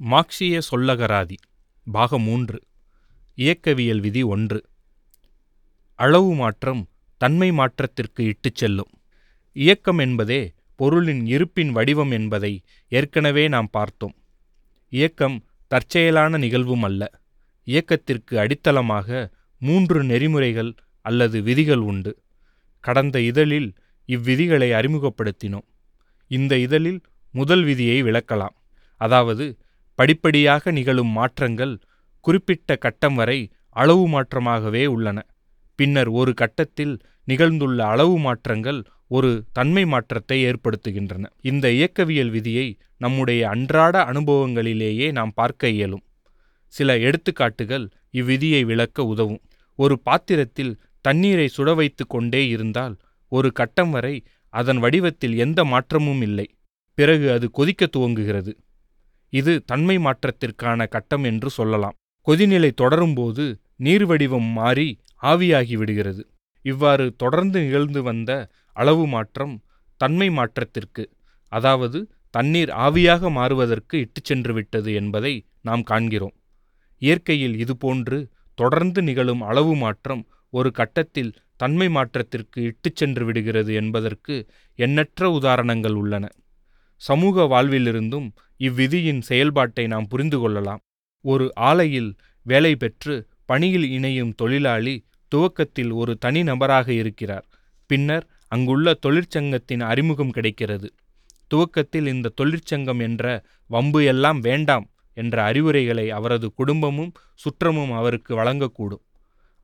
மார்க்சிய சொல்லகராதி பாகம் மூன்று இயக்கவியல் விதி ஒன்று. அளவு மாற்றம் தன்மை மாற்றத்திற்கு இட்டுச் செல்லும். இயக்கம் என்பதே பொருளின் இருப்பின் வடிவம் என்பதை ஏற்கனவே நாம் பார்த்தோம். இயக்கம் தற்செயலான நிகழ்வும் அல்ல. இயக்கத்திற்கு அடித்தளமாக மூன்று நெறிமுறைகள் அல்லது விதிகள் உண்டு. கடந்த இதழில் இவ்விதிகளை அறிமுகப்படுத்தினோம். இந்த இதழில் முதல் விதியை விளக்கலாம். அதாவது படிப்படியாக நிகழும் மாற்றங்கள் குறிப்பிட்ட கட்டம் வரை அளவு மாற்றமாகவே உள்ளன. பின்னர் ஒரு கட்டத்தில் நிகழ்ந்துள்ள அளவு மாற்றங்கள் ஒரு தன்மை மாற்றத்தை ஏற்படுத்துகின்றன. இந்த இயக்கவியல் விதியை நம்முடைய அன்றாட அனுபவங்களிலேயே நாம் பார்க்க இயலும். சில எடுத்துக்காட்டுகள் இவ்விதியை விளக்க உதவும். ஒரு பாத்திரத்தில் தண்ணீரை சுட வைத்து கொண்டே இருந்தால் ஒரு கட்டம் வரை அதன் வடிவத்தில் எந்த மாற்றமும் இல்லை. பிறகு அது கொதிக்க துவங்குகிறது. இது தன்மை மாற்றத்திற்கான கட்டம் என்று சொல்லலாம். கொதிநிலை தொடரும்போது நீர் வடிவம் மாறி ஆவியாகிவிடுகிறது இவ்வாறு தொடர்ந்து நிகழ்ந்து வந்த அளவு மாற்றம் தன்மை மாற்றத்திற்கு அதாவது தண்ணீர் ஆவியாக மாறுவதற்கு இட்டுச் சென்று விட்டது என்பதை நாம் காண்கிறோம். இயற்கையில் இதுபோன்று தொடர்ந்து நிகழும் அளவு மாற்றம் ஒரு கட்டத்தில் தன்மை மாற்றத்திற்கு இட்டுச் சென்று விடுகிறது என்பதற்கு எண்ணற்ற உதாரணங்கள் உள்ளன. சமூக வாழ்விலிருந்தும் இவ்விதியின் செயல்பாட்டை நாம் புரிந்து கொள்ளலாம். ஒரு ஆலையில் வேலை பெற்று பணியில் இணையும் தொழிலாளி துவக்கத்தில் ஒரு தனி நபராக இருக்கிறார். பின்னர் அங்குள்ள தொழிற்சங்கத்தின் அறிமுகம் கிடைக்கிறது. துவக்கத்தில் இந்த தொழிற்சங்கம் என்ற வம்பு எல்லாம் வேண்டாம் என்ற அறிவுரைகளை அவரது குடும்பமும் சுற்றமும் அவருக்கு வழங்கக்கூடும்.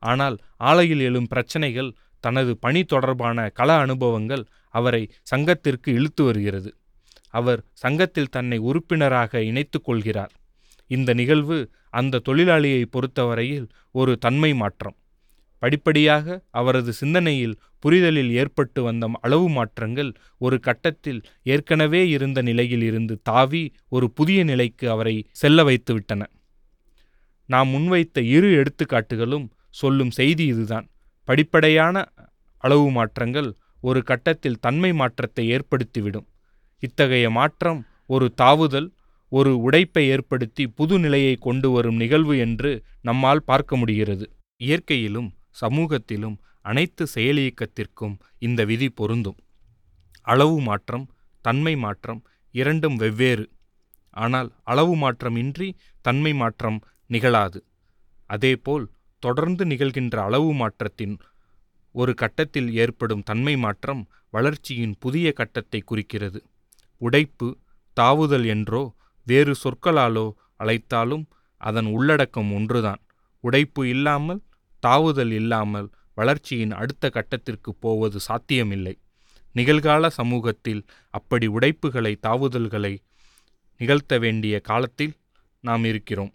ஆனால் ஆலையில் எழும் பிரச்சனைகள் தனது பணி தொடர்பான கள அனுபவங்கள் அவரை சங்கத்திற்கு இழுத்து வருகிறது. அவர் சங்கத்தில் தன்னை உறுப்பினராக இணைத்து கொள்கிறார். இந்த நிகழ்வு அந்த தொழிலாளியை பொறுத்தவரையில் ஒரு தன்மை மாற்றம். படிப்படியாக அவரது சிந்தனையில் புரிதலில் ஏற்பட்டு வந்த அளவு மாற்றங்கள் ஒரு கட்டத்தில் ஏற்கனவே இருந்த நிலையில் இருந்து தாவி ஒரு புதிய நிலைக்கு அவரை செல்ல வைத்துவிட்டன. நாம் முன்வைத்த இரு எடுத்துக்காட்டுகளும் சொல்லும் செய்தி இதுதான். படிப்படையான அளவு மாற்றங்கள் ஒரு கட்டத்தில் தன்மை மாற்றத்தை ஏற்படுத்திவிடும். இத்தகைய மாற்றம் ஒரு தாவுதல் ஒரு உடைப்பை ஏற்படுத்தி புது நிலையை கொண்டு வரும் நிகழ்வு என்று நம்மால் பார்க்க முடிகிறது. இயற்கையிலும் சமூகத்திலும் அனைத்து செயலியக்கத்திற்கும் இந்த விதி பொருந்தும். அளவு மாற்றம் தன்மை மாற்றம் இரண்டும் வெவ்வேறு. ஆனால் அளவு மாற்றமின்றி தன்மை மாற்றம் நிகழாது. அதேபோல் தொடர்ந்து நிகழ்கின்ற அளவு மாற்றத்தின் ஒரு கட்டத்தில் ஏற்படும் தன்மை மாற்றம் வளர்ச்சியின் புதிய கட்டத்தை குறிக்கிறது. உடைப்பு தாவுதல் என்றோ வேறு சொற்களாலோ அழைத்தாலும் அதன் உள்ளடக்கம் ஒன்றுதான். உடைப்பு இல்லாமல் தாவுதல் இல்லாமல் வளர்ச்சியின் அடுத்த கட்டத்திற்கு போவது சாத்தியமில்லை. நிகழ்கால சமூகத்தில் அப்படி உடைப்புகளை தாவுதல்களை நிகழ்த்த வேண்டிய காலத்தில் நாம் இருக்கிறோம்.